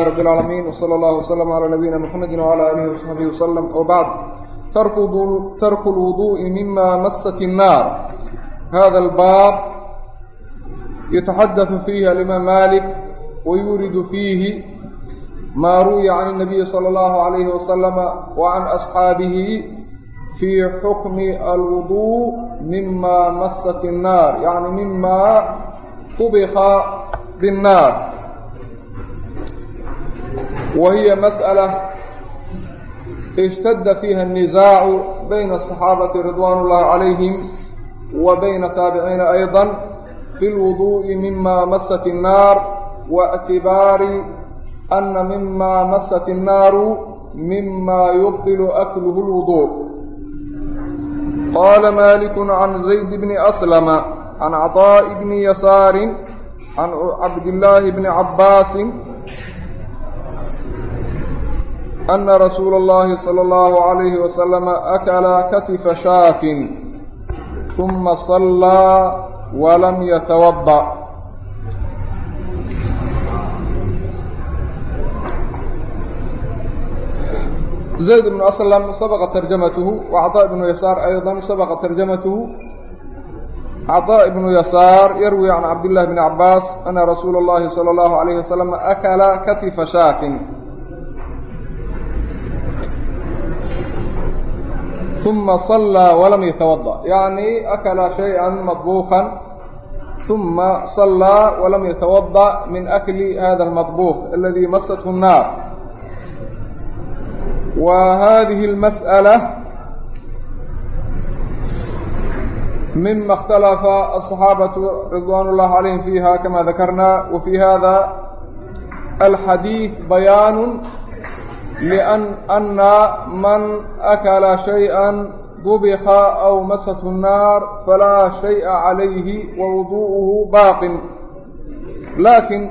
لله رب العالمين وصلى الله وسلم على نبينا محمد وعلى آله وصحبه وسلم وبعد ترك الوضوء مما مست النار هذا الباب يتحدث فيه الإمام مالك ويورد فيه ما روي عن النبي صلى الله عليه وسلم وعن أصحابه في حكم الوضوء مما مست النار يعني مما طبخ بالنار wahiya masأalة اshtada fiiha الnizaacu bayna الصaxaabati ridwan اllahi calayhim wa bayna taabiciina ayضa fi اlwuduءi mima masat الnaar waاctibaari ana mima masat الnaaru mima yubطil akluhu اlwuduء qala malik can zayd bni aslama can caطaaءi bni yasaari can cabdillaahi bni cabaasi أna rasuula اllahi salى اllahu عalayhi wasalama akala katifa shaatin ثuma صallaa walam yatawaضa زayd بن أslm sabqa tarjamatuhu وcaطاء بnu yasaar ayضa sabqa tarjamatuhu caطاء بnu yasaar yarwi can cabd لlahi بn cabaas ana rasuula اllahi salى اllahu عalayه waslama akala katifa shaatin uma صalىa walam yatawaضأ yaعni akla شhayئa maطbuuqا uma صalىa walam yatawaضأ min akli hada الmaطbuuq aladi masathu الnaar wa hadihi اlmasأalة mima اkhtalafa aصxaabaةu ridwan اllahi عalayhim fiiha kama dakarna wa fii hada alxadiiث bayaan لأن أن من أكل شيئا طبخ أو مسته النار فلا شيء عليه ووضوءه باق لكن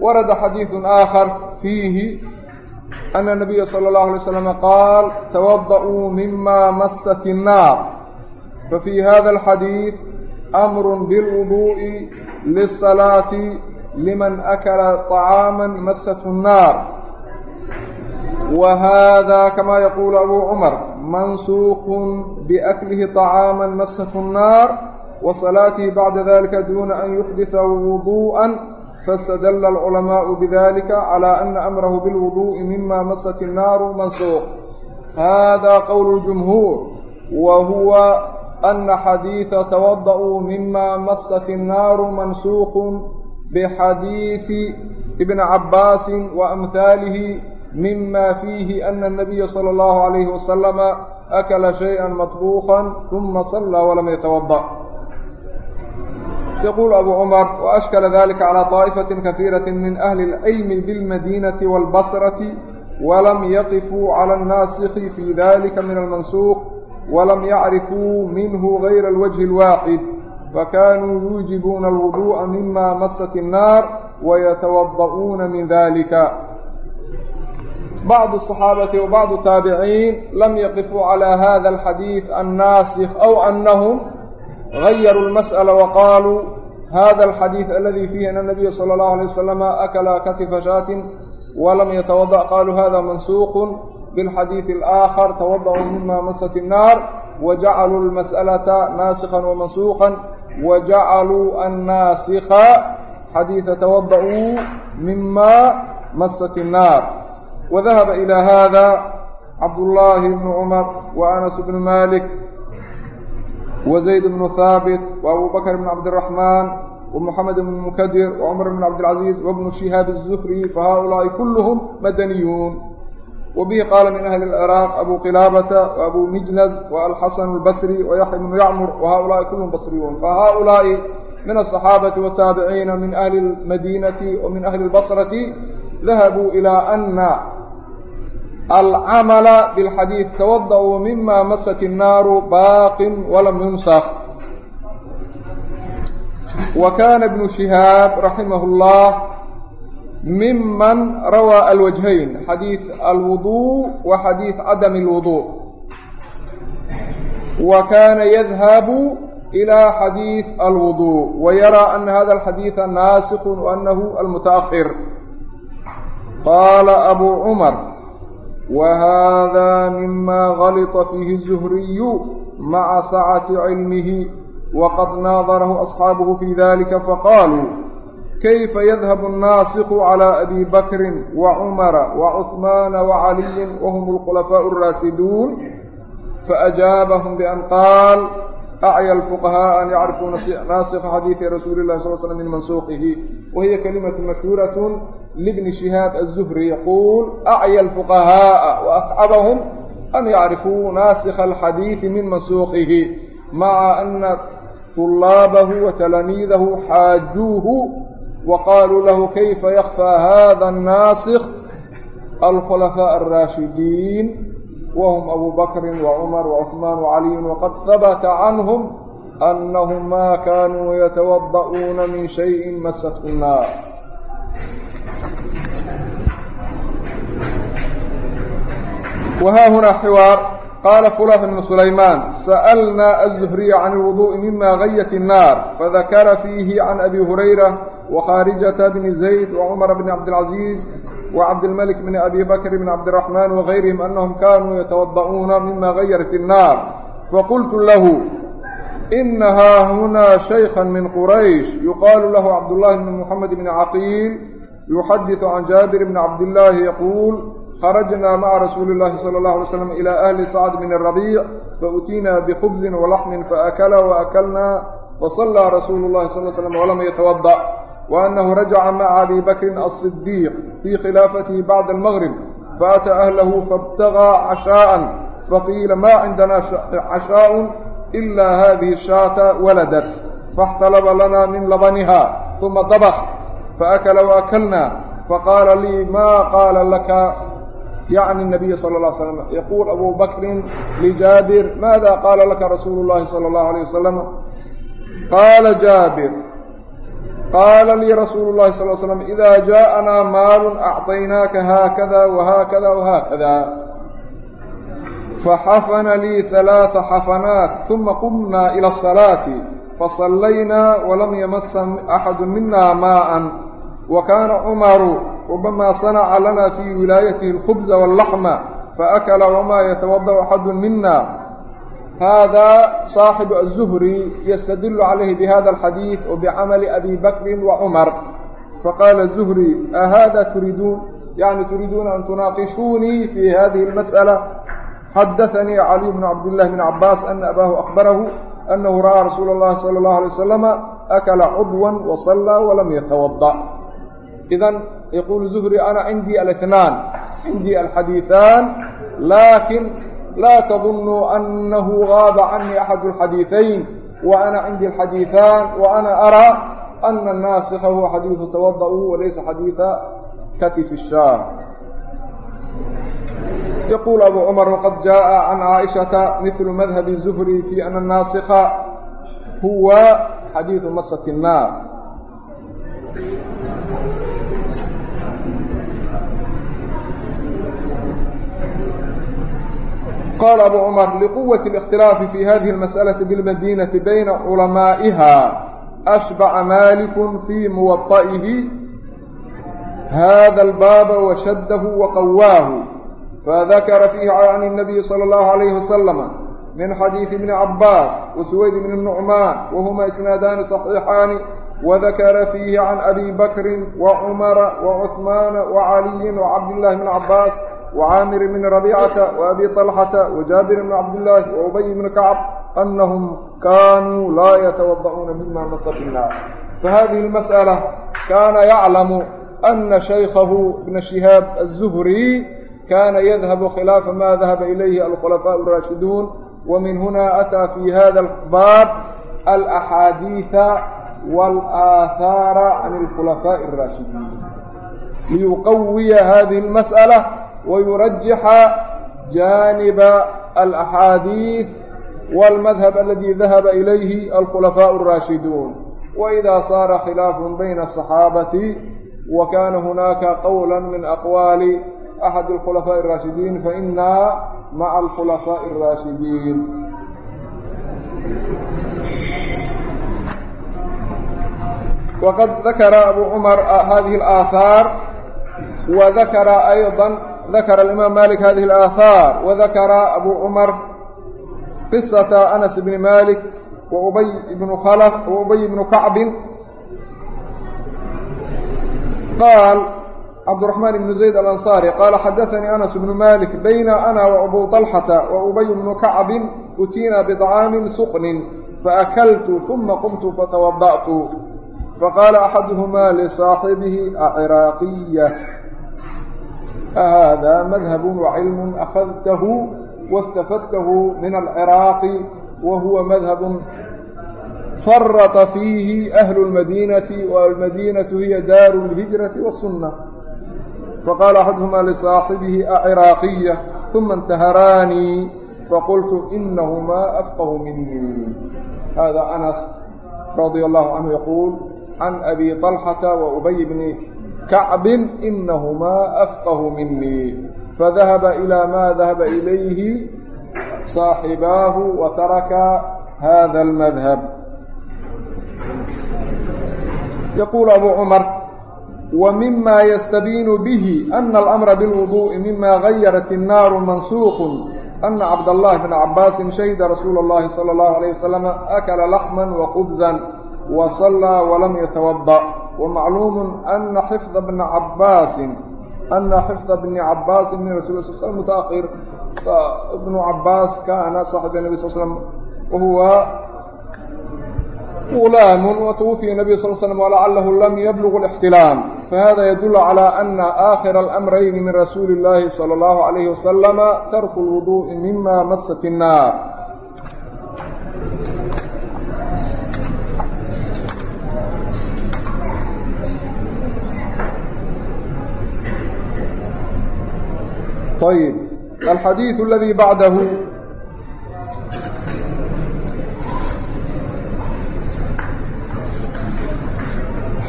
ورد حديث آخر فيه أن النبي صلى الله عليه وسلم قال توضأوا مما مست النار ففي هذا الحديث أمر بالوضوء للصلاة لمن أكل طعاما مسته النار وهذا كما يقول أبو عمر منسوخ بأكله طعاما مسه النار وصلاته بعد ذلك دون أن يحدث وضوءا فاستدل العلماء بذلك على أن أمره بالوضوء مما مست النار منسوخ هذا قول الجمهور وهو أن حديث توضأ مما مست النار منسوخ بحديث ابن عباس وأمثاله mima fiihi ana الnabiya salى اllahu عalayhi wasalama akala shayئa maطbuuqa uma صallaa walam yatawaضأ yaquul abu cumar waashkala dalika calى طaa'ifaةi kahiiraةi min ahli اlcilmi biاlmadinaةi wاlbasraةi walam yaqifuu calى الnaasiki fii dalika min almansuuq walam yacrifuu minhu gayra اlwajhi اlwaaxid fakanuu yuujibuuna اlwuduءa mima masat الnaar wayatawaضa'uuna min dalika bacdu الصaxaabati wa bacdu taabiciin lam yaqifuu calى hada alxadiid annaasik aw anahum gayaruu اlmas'ala waqaaluu hada alxadiid aladi fiihi an الnabiya salى اllahu alيه wasalama akala katifa shaatin walam yatawadaأ qaluu hada mansuuqu bاlxadiidi اlآakhar tawada'uu mima masat الnaar wajacaluu اlmas'alata naasikha wamansuuqa wajacaluu annaasika xadiida tawada'uu mima masat الnaar wadahaba ilaa haada cabdullaahi bnu cumar wa anas bnu maalik wa zayd bnu haabit wa abubakr bn cabdiraxmaan ومحمد بن المكدر وعمر بن عبد العزيز وابن شهاب الزهري فهؤلاء كلهم مدنيون وبه قال من أهل العراق أبو قلابة وأبو مجلز والحسن البصري ويحيى بن يعمر وهؤلاء كلهم بصريون فهؤلاء من الصحابة والتابعين من أهل المدينة ومن أهل البصرة ذهبوا إلى أن alcamala bilxadiid tawada-u mima masat innaaru baaqin walam yunsak wa kaana ibnu shihaab raximah اllah miman rawaa alwajhayn xadiid alwudu wa xadiid cadam اlwudu wa kaana yadhabu ilى xadiid alwudu wa yaraa ana hada alxadiida naasikh waanahu almutaأhir qaala abu cumar وهذا مما غلط فيه الزهري مع سعة علمه وقد ناظره أصحابه في ذلك فقالوا كيف يذهب الناسخ على أبي بكر وعمر وعثمان وعلي وهم الخلفاء الراشدون فأجابهم بأن قال acya alfuqahaaa an yacrifuuna naasika xadiidi rasuuli lahi sal slam min mansuuqihi wa hiya kalimatu mashhuurat libni shihaab aلzuhri yaquul acya alfuqahaaa waatcabahum an yacrifuu naasikha alxadiidi min mansuuqihi maca ana طulaabahu wa talaamiidahu xaajuuhu waqaaluu lahu kayfa yakfى hada الnaasikh alkhulafaaء الraashidiin وهم أبو بكر وعمر وعثمان وعلي وقد ثبت عنهم أنهم ما كانوا يتوضؤون من شيء مسته النار وها هنا حوار قال فلاث بن سليمان سألنا الزهري عن الوضوء مما غيت النار فذكر فيه عن أبي هريرة وخارجة بن زيد وعمر بن عبد العزيز وعبد الملك بن أبي بكر بن عبد الرحمن وغيرهم أنهم كانوا يتوضعون مما غيرت النار فقلت له إن haa هنa شhيkخا من قريش يقال له عبد الله بن محمد بن عقيل يحدث عن جابر بن عبد الله يقول خرجنا مع رسول الله صلى الله عليه وسلم إلى أهل سعد بن الربيع فأتينا بخبز ولحم فأكل وأكلنا فصلى رسول الله صلى اه عليه وسلم ولم يتوضأ وأنه رجع مع أبي بكر الصديق في خلافته بعد المغرب فأتى أهله فابتغى عشاء فقيل ما عندنا عشاء إلا هذه الشاة ولدت فاحتلب لنا من لبنها ثم طبخ فأكل وأكلنا فقال لي ما قال لك يعني النبي صلى الله عليه وسلم يقول أبو بكر لجابر ماذا قال لك رسول الله صلى الله عليه وسلم قال جابر qaala lii rasuulu llahi sal l slam idaa jaaءanaa maalun acطaynaaka haakada wahaakada wahaakada faxafana lii halaaa xafanaat uma qumnaa ila asalaati fasallaynaa walam yamasa axadu mina maa'an wa kaana cumaru rubamaa sanaca lana fii wilaayatihi alkhubza waاllaxma faakala wamaa yatawada'u axadu mina hada صaaxibu الzuhri ystadilu calayhi bihada alxadiid wbicamali abi bakri wacumar faqaala zuhri ahada turiiduun yani turiiduuna an tunaaqishuunii fi hadihi اlmasأla xadaanii caliy bn cabdillahi bn cabaas ana abaahu akbarahu anahu ra'aa rasuula اllahi salى اllahu alay wasalama akala cudwan wasallaa walam yatawaضa idan yaquulu zuhri ana cindii alاثnaan cindii alxadiiثaan laakin laa tadunuu annahu gaaba canii axadu alxadiidayn wa ana cindi alxadiiثaan wa ana araa ana annaasika huwa xadiidu tawada'u walaysa xadiida katifi shaar yaquul abu cumar waqad jaءa can caaishata midlu madhabi zuhri fi ana annaasika huwa xadiidu masati الnaar qaala abu cumar liquwati اlikhtilaafi fi hadihi اlmas'alati biاlmadinati bayna culamaa'iha ashbaca maaliku fii muwaطa'ihi hada albaaba washaddahu waqawaahu fadakara fiihi can الnabiyi salى اllahu alayhi wasalama min xadiidi ibni cabaas wasuwayd bni nucmaan wahuma isnaadaani صaxiixaani وذkر فيه عن أbي بkر وعمر وعثمان وعلي وcبد اللh بن cbاs وعامر بن ربيعة وأبي طلحة وجابر بن عبد الله وأبي بن كعب أنهم كانوا لا يتوضؤون مما مست النار فهذه المسألة كان يعلم أن شيخه ابن شهاب الزهري كان يذهب خلاف ما ذهب إليه الخلفاء الراشدون ومن هنا أتى في هذا الباب الأحاديث والآثار عن الخلفاء الراشدين ليقوي هذه المسألة ويرجح جانب الأحاديث والمذهب الذي ذهب إليه الخلفاء الراشدون وإذا صار خلاف بين الصحابة وكان هناك قولا من أقوال أحد الخلفاء الراشدين فإنا مع الخلفاء الراشدين وقد ذكر أبو عمر هذه الآثار وذكر أيضا ذكر الإمام مالك هذه الآثار وذكر أبو عمر قصة أنس بن مالك وأبي بن خلف وأبي بن كعب قال عبد الرحمن بن زيد الأنصاري قال حدثني أنس بن مالك بين أنا وأبو طلحة وأبي بن كعب أتينا بطعام سقن فأكلت ثم قمت فتوضأت فقال أحدهما لصاحبه أعراقية فhذا مذهب وعلم أخذته واستفدته من العراق وهو مذهب فرط فيه أهل المدينة والمدينة هي دار الهجرة والسنة فقال أحدهما لصاحبه أعراقية ثم انتهراني فقلت إنهما أفقه مني هذا أنس رضي الله عنه يقول عن أبي طلحة وأبي بن kacbin inahumaa afqahu minii fadahaba ilaa maa dahaba ilayhi saaxibaahu wa taraka hada almadhab yaquulu abuu cumar wa mima yastabiinu bihi ana alamra bilwuduu'i mima gayarat innaaru mansuuqun ana cabdاllahi bna cabaasin shahida rasuula اllahi salى اllahu alayه wasalama akala laxma wa khubzan wa sallaa walam yatawadأ ومعلوم أن حفظ بن عباس أن حفظ بن عباس من رسول الله صلى الله عليه وسلم متأخر فابن عباس كان صاحب النبي صلى الله عليه وسلم وهو غلام وتوفي النبي صلى الله عليه وسلم ولعله لم يبلغ الاحتلام فهذا يدل على أن آخر الأمرين من رسول الله صلى الله عليه وسلم ترك الوضوء مما مست النار ayb alxadiidu aladii bacdahu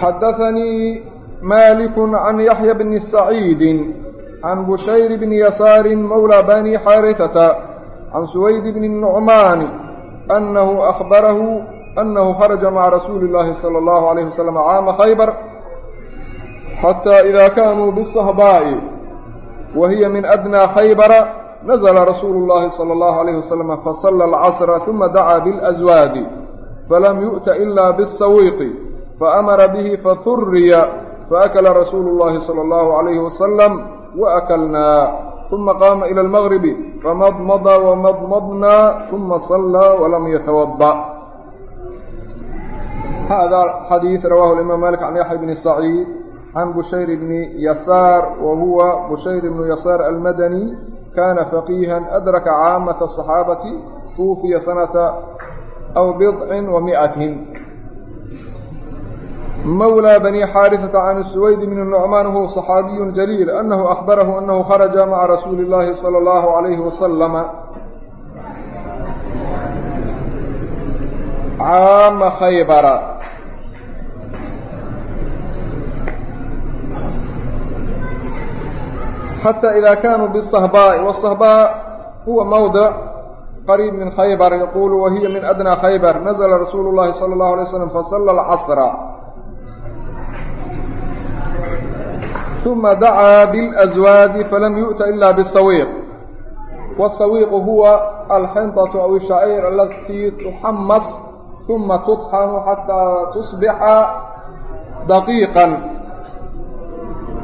xadaanii malik can yaxya bni saciidi can bushayr bni yasaari mowlى bani xaarisata can suwayd bni nucmaani annahu akhbarahu annahu kharaja maca rasuuli اllaahi salى اllahu عalayh wasalam caama khaybar xatى ida kaanuu bالصahbaaءi إذا كانوا بالصهباء وهي من أدنى خيبر نزل رسول الله صلى الله عليه وسلم فصلى العصر ثم دعا بالأزواج فلم يؤت إلا بالسويق فأمر به فثري فأكل رسول الله صلى الله عليه وسلم وأكلنا ثم قام إلى المغرب فمضمض ومضمضنا ثم صلى ولم يتوضأ هذا حديث رواه الإمام مالك عن يحيى can bushayr bni yasaar wa huwa bushayr bnu yasaar almadani kana faqiihan adraka caamata asaxaabati tuufiya sanata aw bidcin wa micatin mawlى bni xaariثata can suwayd bn nucmaan huwa صaxaabiyu jaliil anahu akhbarahu anahu kharaja maca rasuuli اllaahi salى اllahu عalayhi wasalama caama khaybara xata ida kaanuu biاsahbaa'i wاsahbaa huwa mowdic qariib min khaybar yaquulu wahiya min adnaa khaybar nazla rasuulu llahi salى اllahu alay slam fasalla alcasra uma dacaa biاlaswaadi falam yu'ta ila bisawiiq wasawiiqu huwa alxinطaةu aw ishaair alatii tuxamas uma tudxanu xataa tusbixa daqiiqa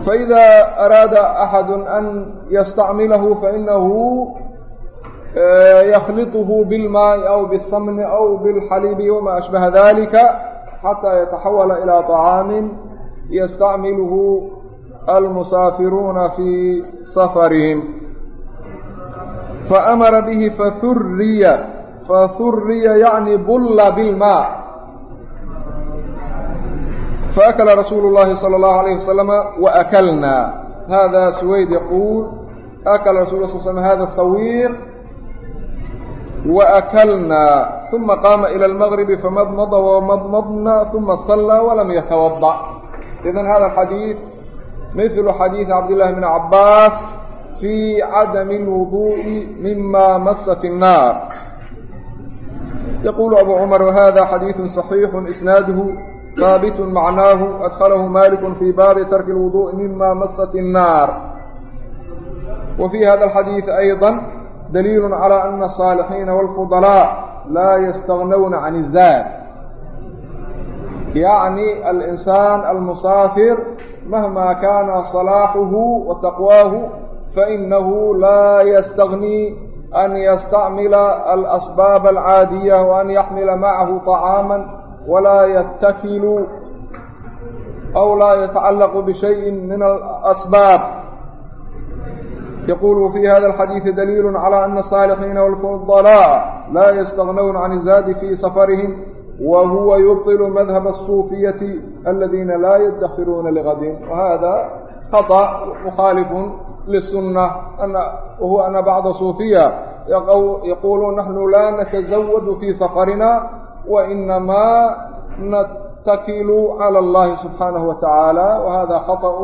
فإذا أراد أحد أن يستعمله فإنه يخلطه بالماء أو بالسمن أو بالحليب وما أشبه ذلك حتى يتحول إلى طعام يستعمله المسافرون في سفرهم فأمر به فثري فثري يعني بل بالماء faakla rasuulu اllahi salى اllahu alayh wasalama waakalna hada suweyd yaquul akala rasul l sl slm hada sawiiq waakalna uma qaama ila almagribi famadmada wamadmadna uma sallaa walam yatawada idan hada xadiid milu xadiidi cabdillahi bni cabaas fii cadami اlwuduءi mima masat الnaar yaquulu abu cumar wahada xadiidu صaxiixu isnaaduhu haabitu macnaahu adhalahu maliku fii baabi tarki اlwuduءi mima masat الnaar wa fii hada alxadiidi ayضa daliilu calى ana asaalixiina wاlfudalaa laa yastagnawna can الzaad yacni alinsaan almusaafir mahma kaana salaaxuhu wa taqwaahu fainahu laa yastagnii an yastacmila alasbaab alcaadiya wa an yaxmila macahu طacaama walaa yatakilu aw laa yatacallaqu bishayi min alasbaab yaquulu fi hada alxadiidi daliilu calaa ana asaalixiina walfudalaa'a laa yastagnowna can izaadi fii safarihim wa huwa yubطilu madhaba الsuufiyati aladiina laa yaddakiruuna ligadin wahada khaطأ mukhaalifu lisunna wahuwa ana bacda suufiya yaquulu naxnu laa natzawadu fii safarina وإنما نتكل على الله سبحانه وتعالى وهذا خطأ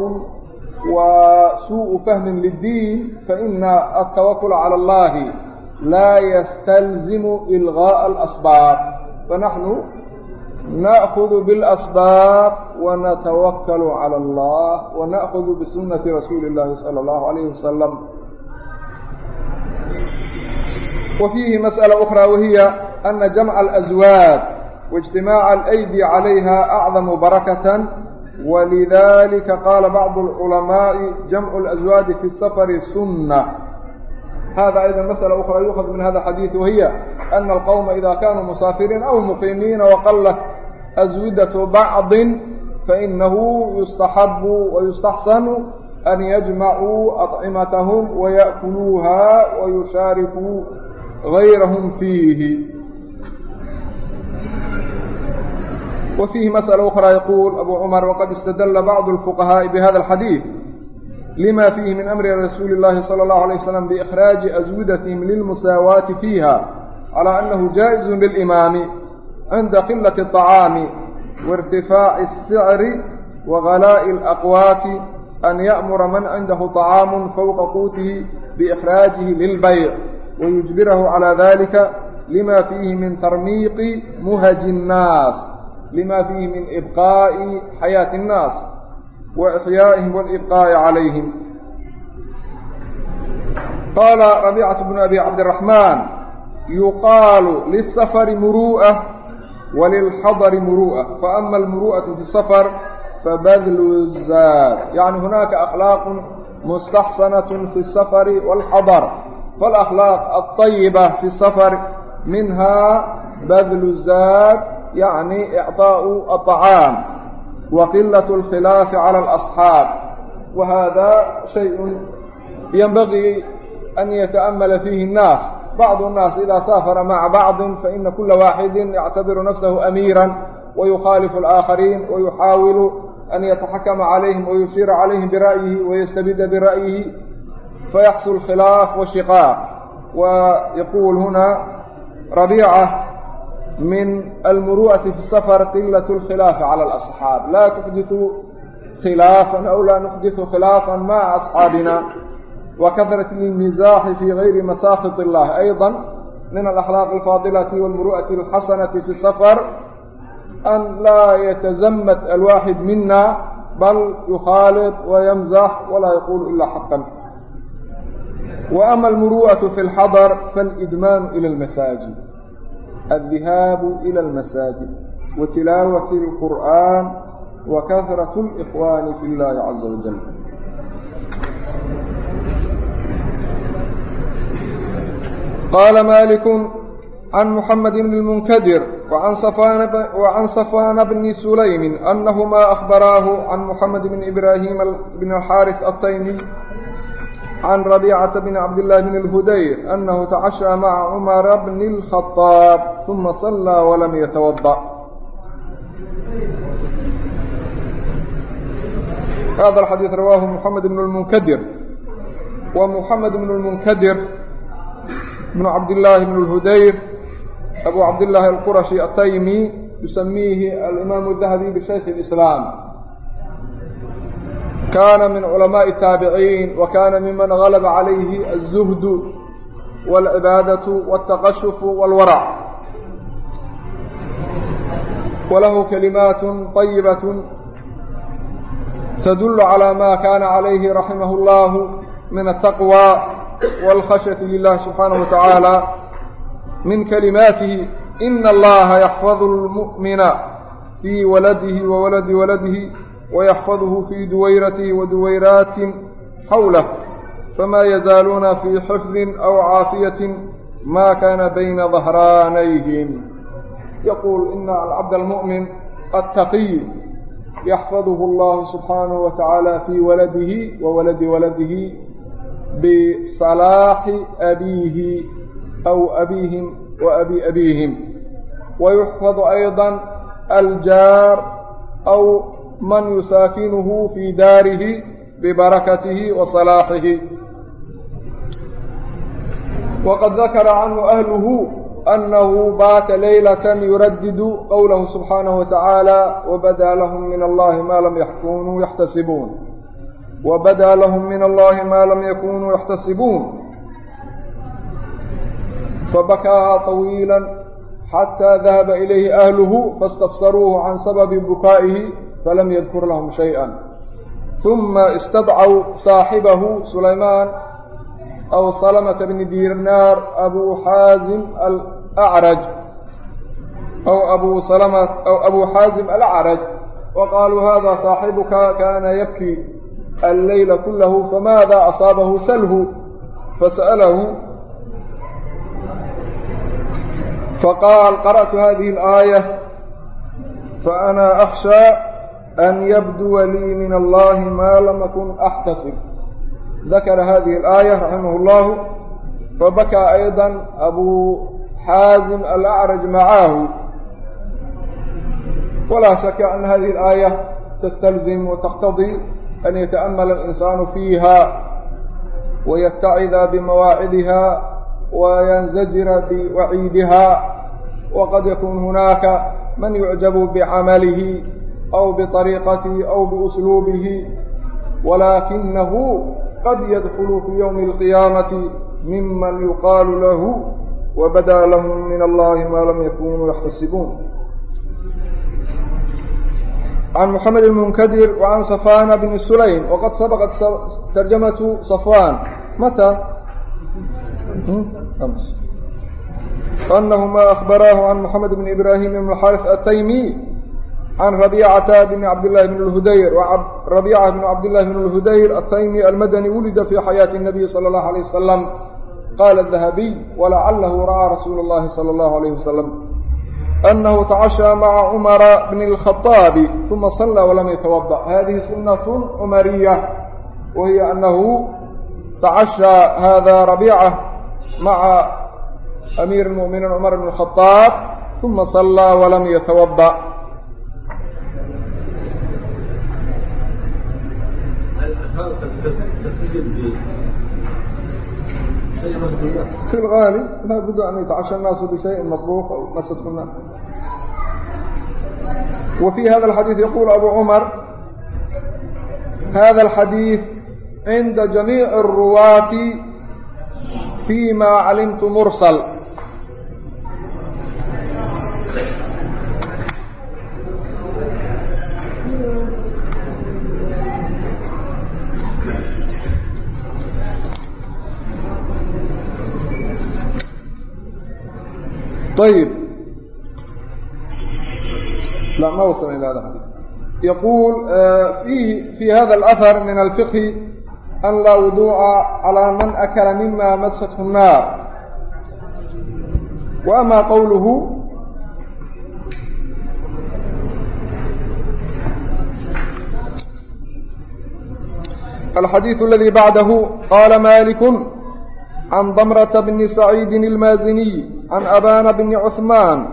وسوء فهم للدين فإن التوكل على الله لا يستلزم إلغاء الأسباب فنحن نأخذ بالأصباب ونتوكل على الله ونأخذ بسنة رسول الله صلى الله عليه وسلم وفيه مسألة أخرى وهي أن جمع الأزواج واجتماع الأيدي عليها أعظم بركة ولذلك قال بعض العلماء جمع الأزواج في السفر سنة هذا أيضا مسألة أخرى يؤخذ من هذا الحديث وهي أن القوم إذا كانوا مسافرين أو مقيمين وقلت أزودة بعض فإنه يستحب ويستحسن أن يجمعوا أطعمتهم ويأكلوها ويشاركوا غayrahum fiihi وفيه مسألة أخرى يقول أبو عمر وقد استدل بعض الفقهاء بهذا الحديث لما فيه من أمر رسول الله صلى الله عليه وسلم بإخراج أزودتهم للمساواة فيها على أنه جائز للإمام عند قلة الطعام وارتفاع السعر وغلاء الأقوات أن يأمر من عنده طعام فوق قوته بإخراجه للبيع wayujbirahu calaa dalika lima fiihi min tarmiiqi muhaji innaas lima fiihi min ibqaa'i xayaati innaas wa ixyaa'ihim walibqaa'i calayhim qaala rabiicatu bnu abi cabdiraxmaan yuqaalu lisafari muruu'a وللحضر مروءة فأما المروءة في السفر فبذل الزاد. يعني هناك أخلاق مستحسنة في السفر والحضر. فالأخلاaq الطayiba fi الsafar minha badlu الzaad yaعni إcطaaءu الطacaam wa qilaة الkhilaafi calى الأصxaab wa hada shay yanbagii an yataأmala fiihi الnaas bacd الnaas ida saafara maca bacضi faina kula waaxidi yactabiru nafsahu amiira wayukhaalifu الآakhariin wayuxaawilu an yataxakama calayhim wayushiira calayhim bira'yihi wayastabida bira'yihi فيحصل خلاف وشقاق ويقول هنا ربيعة من المروءة في السفر قلة الخلاف على الأصحاب لا تحدث خلافا أو لا نحدث خلافا مع أصحابنا وكثرة المزاح في غير مساخط الله أيضا من الأخلاق الفاضلة والمروءة الحسنة في السفر أن لا يتزمت الواحد منا بل يخالط ويمزح ولا يقول إلا حقا وأما المروءة في الحضر فالإدمان إلى المساجد الذهاب إلى المساجد وتلاوة القرآن وكثرة الإخوان في الله عز وجل قال مالك عن محمد بن المنكدر وعن صفاn بن سليم أنهما أخبراه عن محمد بن إبراهيم بن الحارث التyمي التيمي عن ربيعة بن عبد الله بن الهدير أنه تعشى مع عمر بن الخطاب ثم صلى ولم يتوضأ هذا الحديث رواه محمد بن المنكدر ومحمد بن المنكدر بن عبد الله بن الهدير أبو عبد الله القرشي التيمي يسميه الإمام kaana min culamaaءi الtaabiciin wa kaana miman galaba calayhi الzuhd wاlcibaadaةu wالtaqashufu wاlwarac walahu kalimaatu طayibaة tdul calى ma kana calayhi raximah اllahu min الtaqwى wاlkhashyaةi lilahi subxaanaه wa tacaala min kalimaatihi ina allaha yaxfadu اlmu'mina fii waladihi wa waladi waladihi ويحفظه في دويرته ودويرات حوله فما يزالون في حفظ أو عافية ما كان بين ظهرانيهم يقول إن العبد المؤمن التقي يحفظه الله سبحانه وتعالى في ولده وولد ولده بصلاح أبيه أو أبيهم وأبي أبيهم ويحفظ أيضا الجار أو من يساكنه في داره ببركته وصلاحه وقد ذكر عنه أهله أنه بات ليلة يردد قوله سبحانه وتعالى وبدا لهم من الله ما لم يكونوا يحتسبون وبدا لهم من الله ما لم يكونوا يحتسبون فبكاها طويلا حتى ذهب إليه أهله فاستفسروه عن سبب بكائه فلم يذكر لهم شيئا ثم استدعوا صاحبه سليمان أو سلمة بن دينار أبو حازم الأعرج أو أبو سلمة أو أبو حازم الأعرج وقالوا هذا صاحبك كان يبكي الليل كله فماذا أصابه سله فسأله فقال قرأت هذه الآية فأنا أخشى أن يبدو لي من الله ما لم أكن أحتسب ذكر هذه الآية رحمه الله فبكى أيضا أبو حازم الأعرج معاه ولا شك أن هذه الآية تستلزم وتقتضي أن يتأمل الإنسان فيها ويتعظ بمواعدها وينزجر بوعيدها وقد يكون هناك من يعجب بعمله أو بطريقته أو بأسلوبه ولكنه قد يدخل في يوم القيامة ممن يقال له وبدا لهم من الله ما لم يكونوا يحتسبون عن محمد المنكدر وعن صفوان بن سليم وقد سبقت ترجمة صفوان متى؟ أنهما أخبراه عن محمد بن إبراهيم بن الحارث التيمي can rabiicata bni cabdillahi bni lhudayr rabiica bni cabdillahi bni lhudayr ataymi almadani wulida fii xayaati الnabiyi salى اllahu alayه wasalam qaala dahabiy walacalahu ra'aa rasuulu اllahi salى اllahu alayh wasalam anahu tacashaa maca cumara bni اlkhaطaabi uma sallaa walam yatawadأ hadihi sunaة cumariya wahiya anahu tacashaa hada rabiica maca amiir اlmuؤminiin cumar bni اlkhaطaab uma salaa walam yatawadأ في الغالب لا بد أن يتعشى الناس بشيء مطبوخ أو مسة الناس وفي هذا الحديث يقول أبو عمر هذا الحديث عند جميع الرواة فيما علمت مرسل طيب لا ما وصل إلى هذا الحديث يقول فيه في هذا الأثر من الفقه أن لا وضوء على من أكل مما مسته النار وأما قوله الحديث الذي بعده قال مالك عن ضمرة بن سعيد المازني عن أبان بن عثمان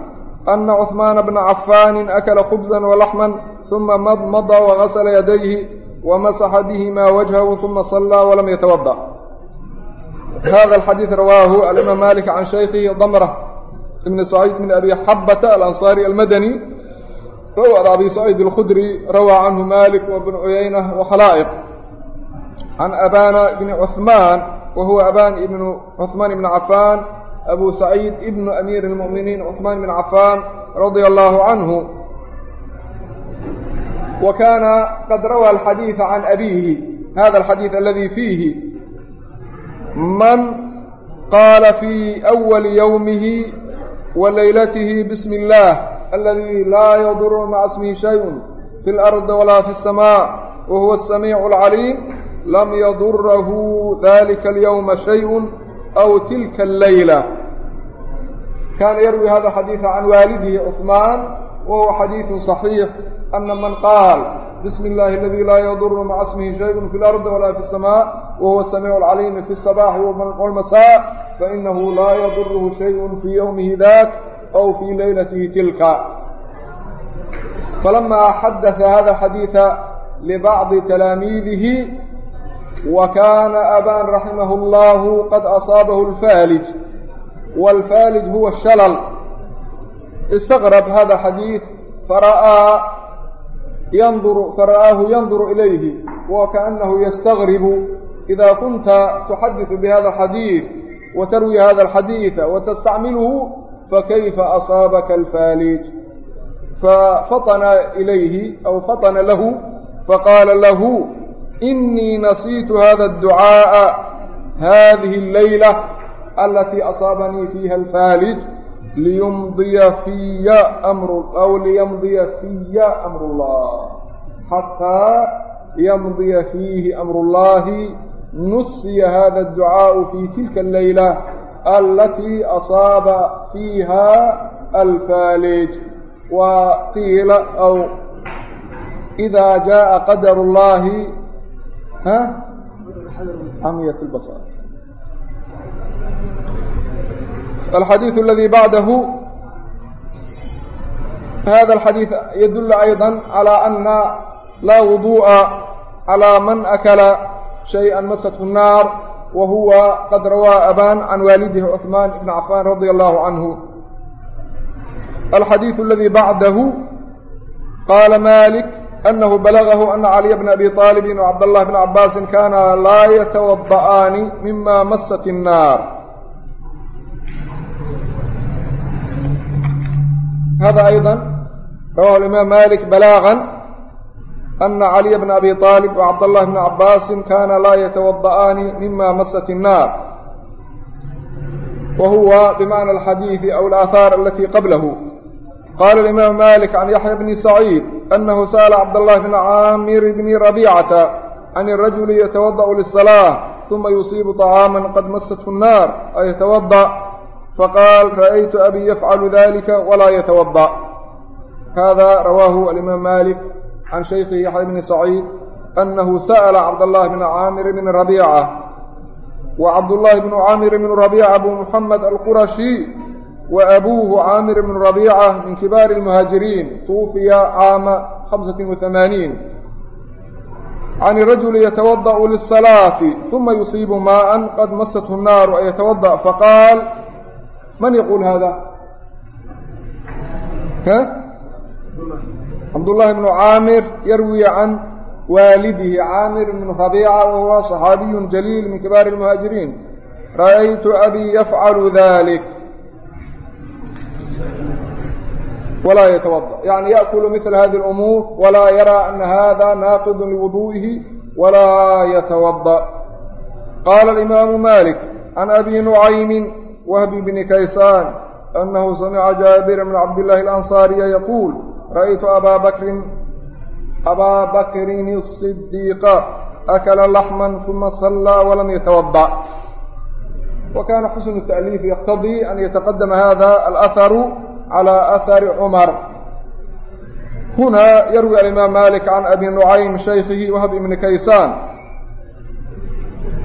أن عثمان بن عفان أكل خبزا ولحما ثم مضمض وغسل يديه ومسح بهما وجهه ثم صلى ولم يتوضأ هذا الحديث رواه الإمام مالك عن شيخه ضمرة بن سعيد بن أبي حبة الأنصاري المدني روى أبي سعيد الخدري روى عنه مالك وابن عيينة وخلائق عن أبان بن wa huwa abaan ibnu cuثmaan ibni cafaan abu saciid ibnu amiiri اlmu'miniin cuثmaan ibn cafaan radia allahu canhu wa kaana qad rawaa alxadiida can abiihi hada alxadiid aladi fiihi man qaala fii awali yowmihi wa laylatihi bismi اllaah aladi laa yaduru maca ismihi shay fi اlardi walaa fi الsamaa wa huwa الsamiicu lam yadurahu dalika alyawma shay-un aw tilka allayla. Kaana yarwi hada xadiida can waalidihi cuثmaan wahuwa xadiidu صaxiix ana man qaal bismi اllahi aladi laa yaduru maca smihi shayءu fi اlardi walaa fi الsamaa wahuwa samiicu اlcaliimi fi الsabaxi wاlmasaa fainahu laa yadurhu shayءu fii ywmihi dak aw fii laylatihi tilka. Falama xadaثa hada xadiiثa libacdi talaamiidihi وكان أبان رحمه الله قد أصابه الفالج والفالج هو الشلل استغرب هذا الحديث فرأى ينظر فرآه ينظر إليه وكأنه يستغرب إذا كنت تحدث بهذا الحديث وتروي هذا الحديث وتستعمله فكيف أصابك الفالج ففطن إليه أو فطن له فقال له إنii nasiitu hada الducaaءa hadihi الlayla alatii asaabanii fiiha اlfaalij liyumdiya fiya amr aw liyamdiya fiya amr اllah xataa yamdiya fiihi amr اllahi nusiya hada الducaaءu fi tilka اleyla alatii asaaba fiiha alfaalij wa qiila w إida jaءa qadar اllahi amyة الbصر الحdيiث الذي بعده هذا الحديث يدل أيضا على أن لا وضوء على maن أkل شhayئa msته الناar وhuوa قد روى أبان عن والده عثمان بن عفان رضي الله عنه الحديث الذي بعده قال مالك أنه بلغه أن علي بن أبي طالب وعبد الله بن عباس كانا لا يتوضأان مما مست النار هذا أيضا رواه الإمام مالك بلاغا أن علي بن أبي طالب وعبد الله بن عباس كان لا يتوضآن مما مست النار وهو بمعنى الحديث أو الآثار التي قبله qala imaam malik can yaxya bni saciid anahu sa'ala cabdاllahi bna caamir bni rabicata can irajuli yatawada'u liلsalaaة uma yusiibu طacaama qad masathu الnaar ayatawada faqaal ra'aytu abi yafcalu dalika walaa yatawada hada rawaahu alimaam malik can shaykhihi yaxya bni saciid anahu sa'la cabdاllahi bna caamir bni rabiica wa cabdullaahi bnu caamir bnu rabiica abu muxamed alqurashi وأبوه عامر بن ربيcة من كبار المهاجرين توفي عام خمسة وثمانين عن الرجل يتوضأ للصلاة ثم يصيب ماء قد مسته النار أن يتوضأ فقال من يقول هذا عبد الله بن عامر يروي عن والده عامر بن ربيcة وهو صحابي جليل من كبار المهاجرين رأيت أبي يفعل ذلك walaa yatawadda yani yaakulu mila hadi اlumuur walaa yaraa ana hada naaqidun liwudu'ihi walaa yatawadda qaala alimaamu malik can abi nucaymin wahbi bni kaysaan annahu samica jaabira bn cabdillahi alansaariya yaquul ra'aytu abaa bakrin abaa bakrin الصidiiqa akla laxman uma sallaa walam yatawadda wa kaana xusnu taliif yaqtadii an yataqadama hada alharu calىa ahari cumar hunaa yarwi alimaam malik can abi nucaym shaykhihi wahb ibni kaysaan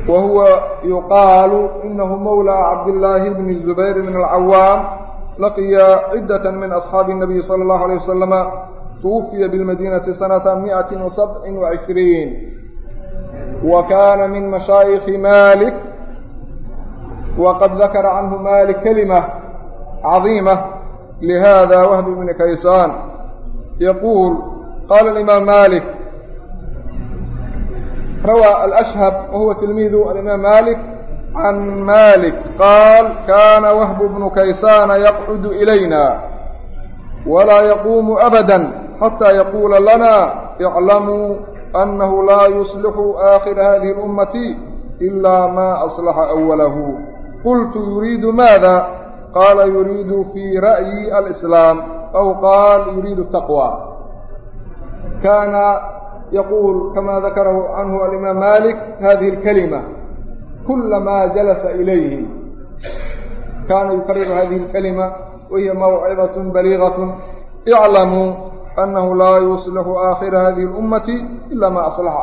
wa huwa yuqaalu inahu mawlaa cabdillaahi bni zubayr bn alcawaam laqiya ciddata min asxaabi الnabiy salى اllahu alيه wasalama tuwufiya bilmadiinati sanata miati wa sabcin wa cishriin wa kaana min mashaayikhi malik waqad dakara canhu malik kelima cadiima لهذا وهب بن كيسان يقول قال الإمام مالك روى الأشهب وهو تلميذ الإمام مالك عن مالك قال كان وهب بن كيسان يقعد إلينا ولا يقوم أبدا حتى يقول لنا اعلموا أنه لا يصلح آخر هذه الأمة إلا ما أصلح أوله قلت يريد ماذا qaala yuriidu fii ra'yi alislaam aw qaal yuriidu taqwa kaana yaquul kamaa dakarahu canhu alimaam malik hadihi alkalima kulamaa jalasa ilayhi kaana yukariru hadihi alkalima wahiya mawcidaة baliigaة iclamuu annahu laa yuslixu aakhira hadihi اlummati ila ma aslaxa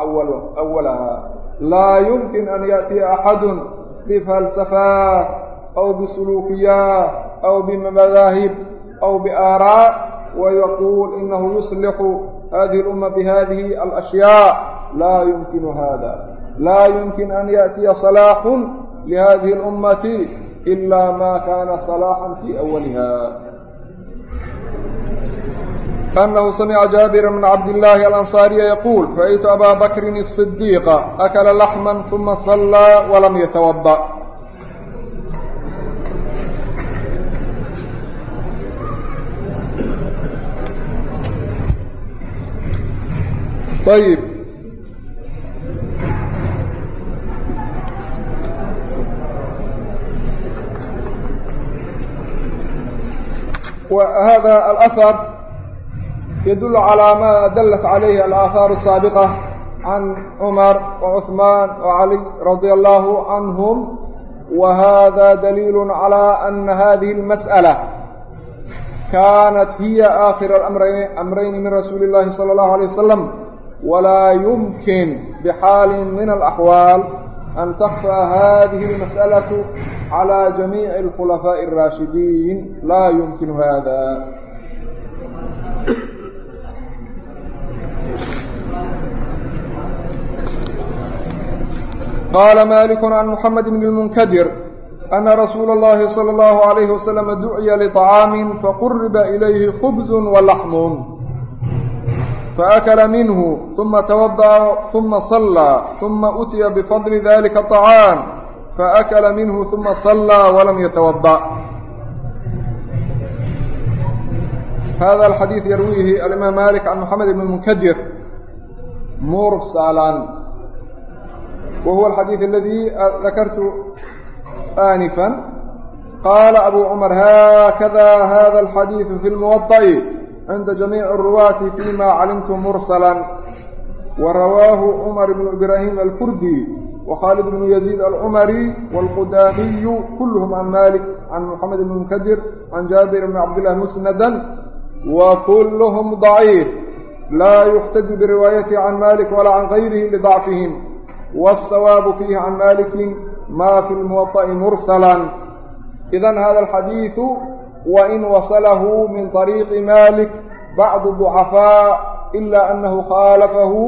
awalaha laa yumkin an yaأtiya axadu bifalsafaa aw bisuluukiyaa aw bimadaahib aw biaaraa wayaquul inahu yuslixu hadihi اlumma bihadihi alashyaa laa yumkinu hada laa yumkin an yaأtiya salaaxun lihadihi اlummati ilaa ma kana salaaxan fii awaliha أنه سمع جابر بن عبد الله الأنصاري يقول رأيت أبا بكر الصديق أكل لحما ثم صلى ولم يتوضأ. طيب وهذا الأثر يدل على ما دلت عليه الآثار السابقة عن عمر وعثمان وعلي رضي الله عنهم وهذا دليل على أن هذه المسألة كانت هي آخر الأمرين أمرين من رسول الله صلى الله عليه وسلم walaa yumkin bixaalin min alaxwaal an takfaa haadihi almas'alatu calaa jamiici alkhulafaa'i alraashidiin laa yumkinu haada qaala maaliku can muxamed bni lmunkadir ana rasuula اllahi salى اllahu عalayhi wasalama duciya liطacaami faquriba ilayhi khubzu walaxmun faakala minhu ثuma tawadaأa ثuma صalىa ثuma utiya bifadli dalika الطacaam faakala minhu ثuma صalىa walam yatawadأ hada alxadiid yarwiihi alimaam malik can moxamed bn munkadir mursalan وهو الحديث الذي ذكرت آنفا قال أبو عمر هكذا هذا الحديث في الموطأ عند cinda jamiici اruwaati fيma calimtu mursala warawaahu cumar bnu ibraahiim alkurdi وkhaalid bnu yaziid alcumari wاlqudaamiyu kulhm can malik can moxamed bn munkadir can jaabir bn cabdاlah musnada wkulhm ضaciif laa yuxtaju biriwaayatihi can malik walaa can gayrihi lidacfihim wالsawaabu fiihi can maliki ma fi اlmuwaطa'i mursala idan hada xadiiu wain wasalahu min طariiqi malik bacdu ducafaa ila anahu khaalafahu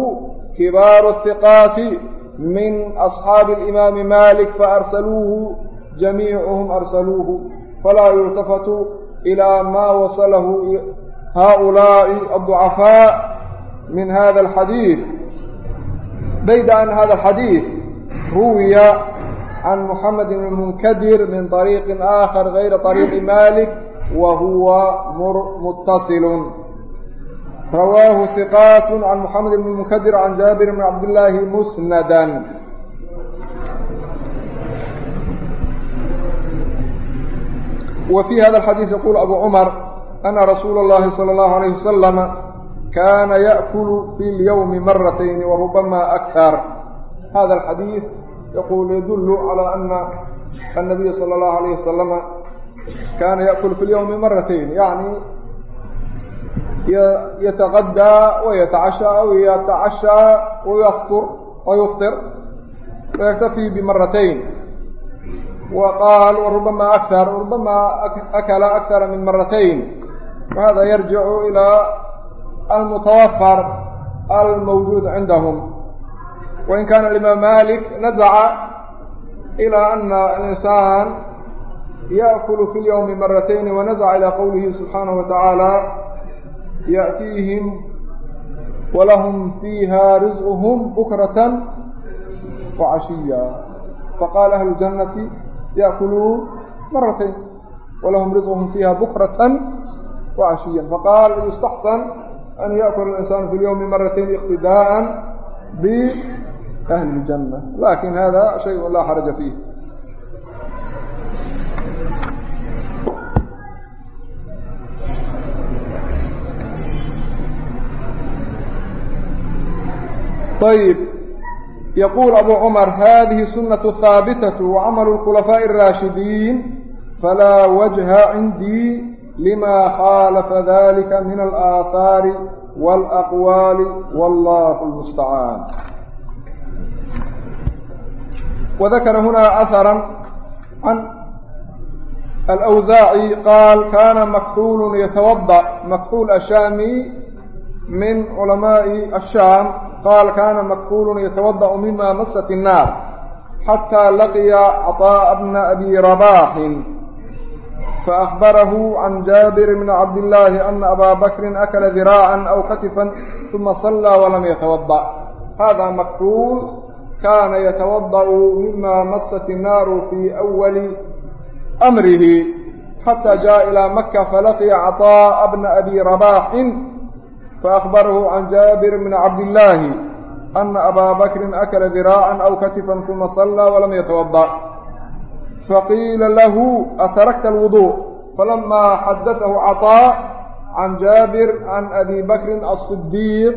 kibaaru الhiqaati min asxaabi اlimaami malik faarsaluuhu jamiicuhum arsaluuhu falaa yultafatu ilaa maa wasalahu haؤulaaءi الضucafaa min hada اlxadiiث bayda an hada اlxadiiث ruwiya can muxamed bn munkadir min ariiqi aakhar gayra ariiqi malik wa huwa muttasilun rawaahu hiqaat can muxamed bni munkadir can jaabir bn cabdillaahi musnadan وفي hda الxadيiث yquل أbu cmر أنa rasuul الlahi slى الlaه عalيه وasلم kana yaأkل في اليوم maraتayn وrubama أkar hada الxadيiث yaquul yadullu calaa ana annabiya sala allahu alayh wasalama kaana yaakulu fi lyawmi maratayn yani yataqadaa wayatacashaa wayatacashaa wayaftur wayuftir wayaktafi bimaratayn وqاal وrubama أkثar رubama akla أkثara min maratayn وhada yarjicu ilى almutawafar almawjuud cindahم wain kaana alimaam malik nazaca ilaa ana alinsaan yaأkulu fi اlyowmi maratayni wanazaca ilى qowlihi subxaanaه wa tacaala yaأtiihim walahum fiiha rizquhum bukratan wacashiya faqaala ahlu ljannati yaأkuluun maratayn walahum rizquhum fiiha bukratan wacashiya faqaal yustaxsan an yaأkula الإnsaanu fi اlyowmi maratayn أهل الجنة لكن هذا شيء لا حرج فيه طيب يقول أبو عمر هذه سنة ثابتة وعمل الخلفاء الراشدين فلا وجه عندي لما خالف ذلك من الآثار والأقوال والله المستعان وذكر هنا أثرا عن الأوزاعي قال كان مكحول يتوضأ مكحول الشامي من علماء الشام قال كان مكحول يتوضأ مما مست النار حتى لقي عطاء بن أبي رباح فأخبره عن جابر بن عبد الله أن أبا بكر أكل ذراعا أو كتفا ثم صلى ولم يتوضأ هذا مكحول kaana yatawada'u mima masat innaaru fii awali amrihi xatى jaءa ilىa maka falaqiya caطaaءa bna abi rabaaxin faأkhbarahu can jaabir bni cabdillaahi ana abaa bakrin akla diraacan aw katifan uma salaa walam yatawaضa faqiila lahu atarakta alwuduء falamaa xadaahu caطaaء can jaabir can abi bakrin aلصidiiq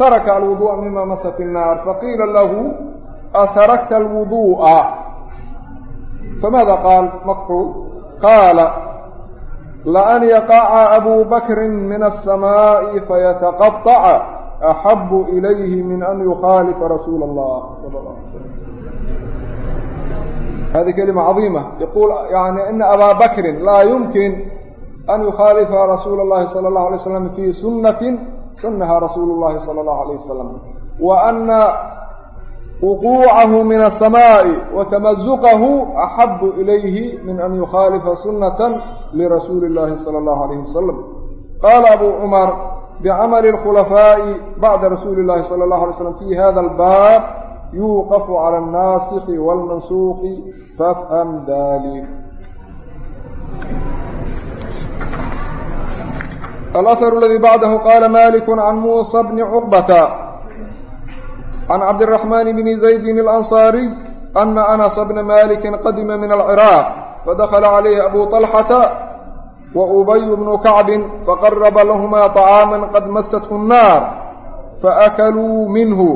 taraka alwuduءa mima masat الnaar faqiila lahu atarakta alwuduu'a famaada qaal makxuul qaala laan yaqaca abuu bakrin min asamaa'i fayataqaطaca axabu ilayhi min an yukhaalifa rasuula allah sala alla alay slam هذه كلمة عظيمة. يقول يعني أن أبا بكر لا يمكن أن يخالف رسول الله صلى الله عليه وسلم في سنة سنها رسول الله صلى الله عليه وسلم وأن وquucahu min الsamaaءi watamasuqahu axabu ilayhi min an yukhaalifa sunaة lirasuuli اllahi salى اllahu alayh wasalam qaala abu cumar bicamali اlkhulafaaءi bacda rasuuli اllahi salى اllahu alay slam fi hada اlbaab yuuqafu cala الnaasiki wاlmansuuqi fafham dalik الأثر الذي بعده قال مالك عن موسى بن cuqbata can cabdiraxmaan bni zaydin alansaariy ana anasa bna malikin qadima min alciraaq fadakhala calayhi abu طalxata wa ubayu bnu kacbin faqaraba lahumaa طacaaman qad masathu nnaar faakaluu minhu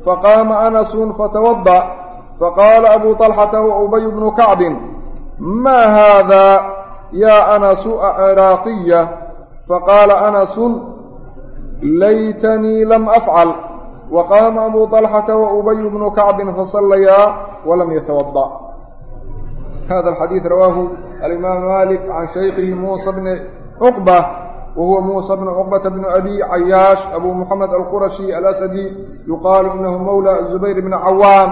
faqaama anasu fatawada faqaala abu طalxata wa ubayu bnu kacbin maa haadaa yaa anasu aciraaqiya faqaala anasun laytanii lam afcal waqaama abu طalxata waubay bnu kacbin fasallayaa walam yatawadaأ hada alxadiid rawaahu alimaam malik can shaykhihi muusa bni cuqba whuwa muusa bnu cuqbata bnu abi cayaash abu muxamed alqurashi alasadi yuqaalu inahu zubayr bni cawaam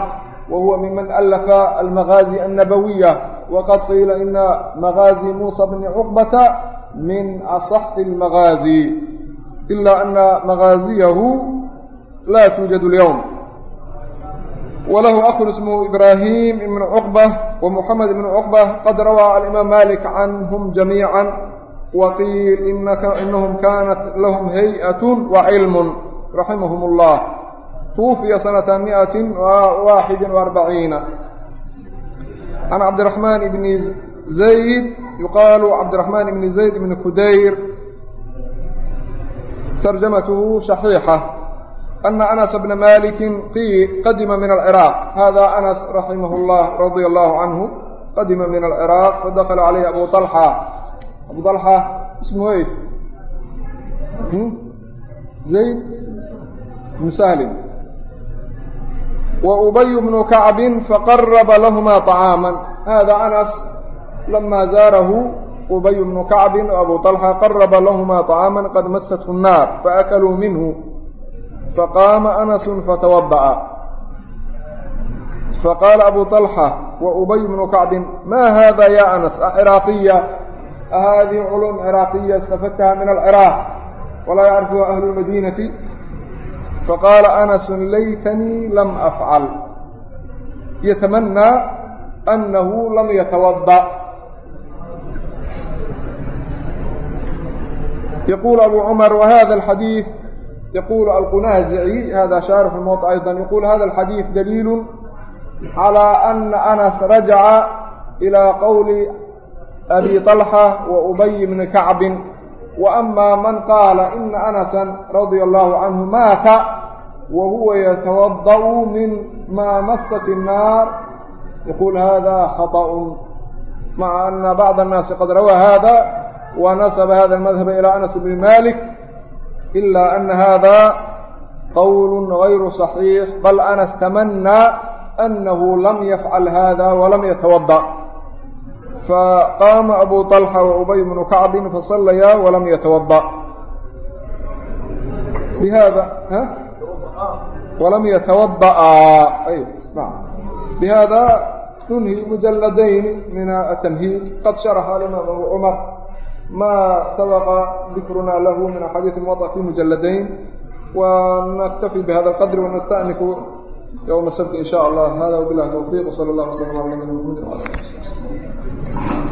wa huwa miman alafa almagaazi annabawiya waqad qiila ina magaazi muusa bni cuqbata min asaxi almagaazi ila ana magaaziyahu laa tuujadu lyowm walahu akhun ismuhu ibraahim ibnu cuqba wa muxamed ibnu cuqba qad rawaa alimaam malik canhum jamiica waqiil inahum kaanat lahum hay'at wa cilm raximahum اllah tuufiya sanata miati waaxidi وarbaciina can cabdiraxmaan bni zayd yuqaalu cabdiraxmaan bni zayd bni kudayr tarjamatuhu shaxiixa أنa أنس بنa maliki qadima min acraaq hada أنس raximah الlah radيa الlahu canهu qadima min acraaq fadakla عalayhi abu طلحة. abu طلحة ismuhey zayd bnu sahli wa ubay bnu kacbin faqaraba lahmaa طacaaman hada anas lamaa zaarahu ubay bnu kacbin o abu طalxa qaraba lahumaa طacaaman qad masathu الnaar faakaluu minhu faqaama anasu fatawada'a faqaala abu طalxa wa ubay bnu kacbin maa haada ya anas aciraaqiya ahadihi culum ciraaqiya istafadtaha min alciraaq walaa yacrifuha ahlu lmadiinati faqaala anasu laytanii lam afcal yatamanaa annahu lam yatawada' يقول أبو عمر وهذا الحديث يقول القنازعي هذا شارح الموطأ أيضا يقول هذا الحديث دليل على أن أنس رجع إلى قول أبي طلحة وأبي بن كعب وأما من قال إن أنسا رضي الله عنه مات وهو يتوضأ من ما مست النار يقول هذا خطأ مع أن بعض الناس قد روى هذا ونسب هذا المذهب إلى أنس بن مالك إلا أن هذا قول غير صحيح بل أنا استمنى أنه لم يفعل هذا ولم يتوضأ فقام أبو طلحة وأبي بن كعب فصليا ولم يتوضأ بهذا ها؟ ولم يتوضأ أيوه نعم بهذا تنهي مجلدين من التمهيد قد شرح الإمام عمر ma sabaqa dikrunaa lahu min axaadiisi muwaطa fi mujaladayn wanaktafi bihada اlqadr wanastanifu ywma sabti in shaء allah hada wabilah towfiq wsal اllah wslm ala nabina mxamedi l